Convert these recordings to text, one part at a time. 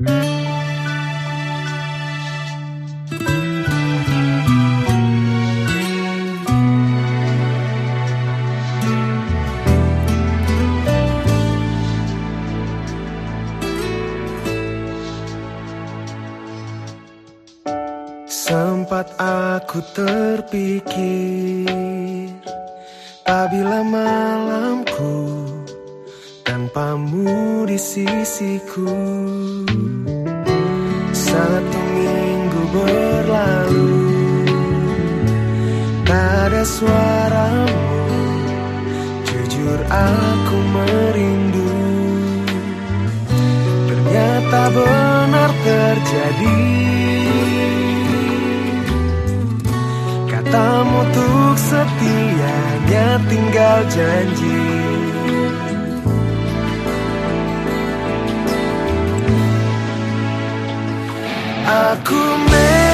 Sempat aku terpikir Apabila malamku Tanpamu di sisiku. Satu minggu berlalu Tak ada suaramu. Jujur aku merindu. Ternyata benar terjadi. Katamu untuk setianya tinggal janji Aku memang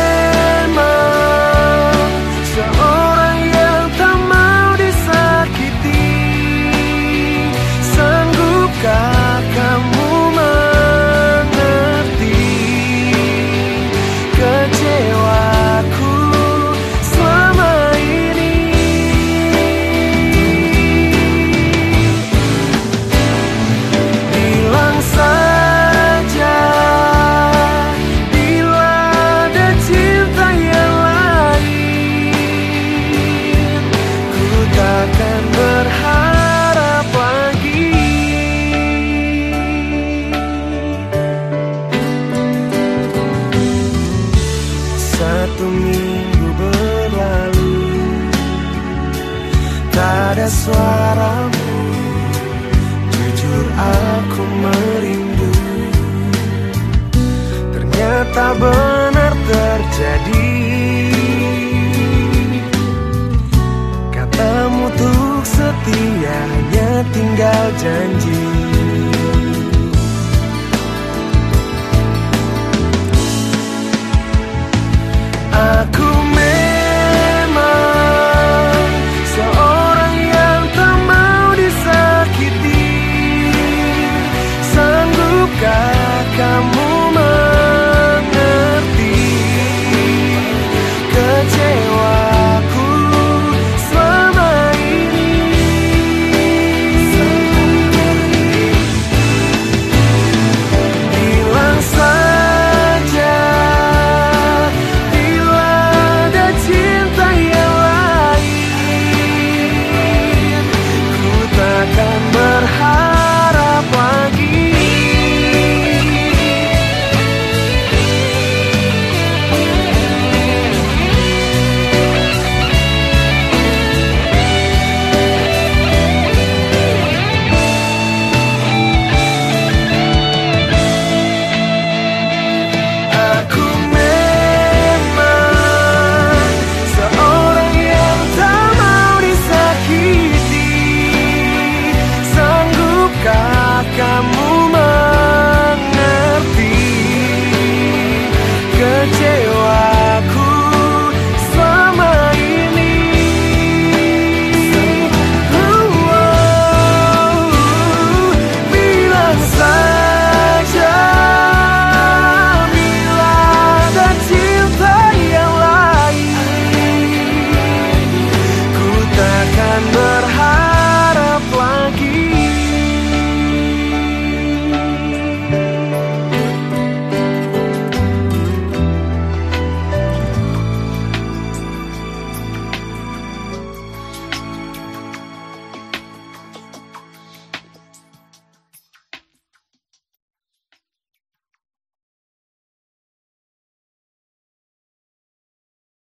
suaramu. Jujur aku merindu. Ternyata benar terjadi. Katamu untuk setianya tinggal janji Yeah.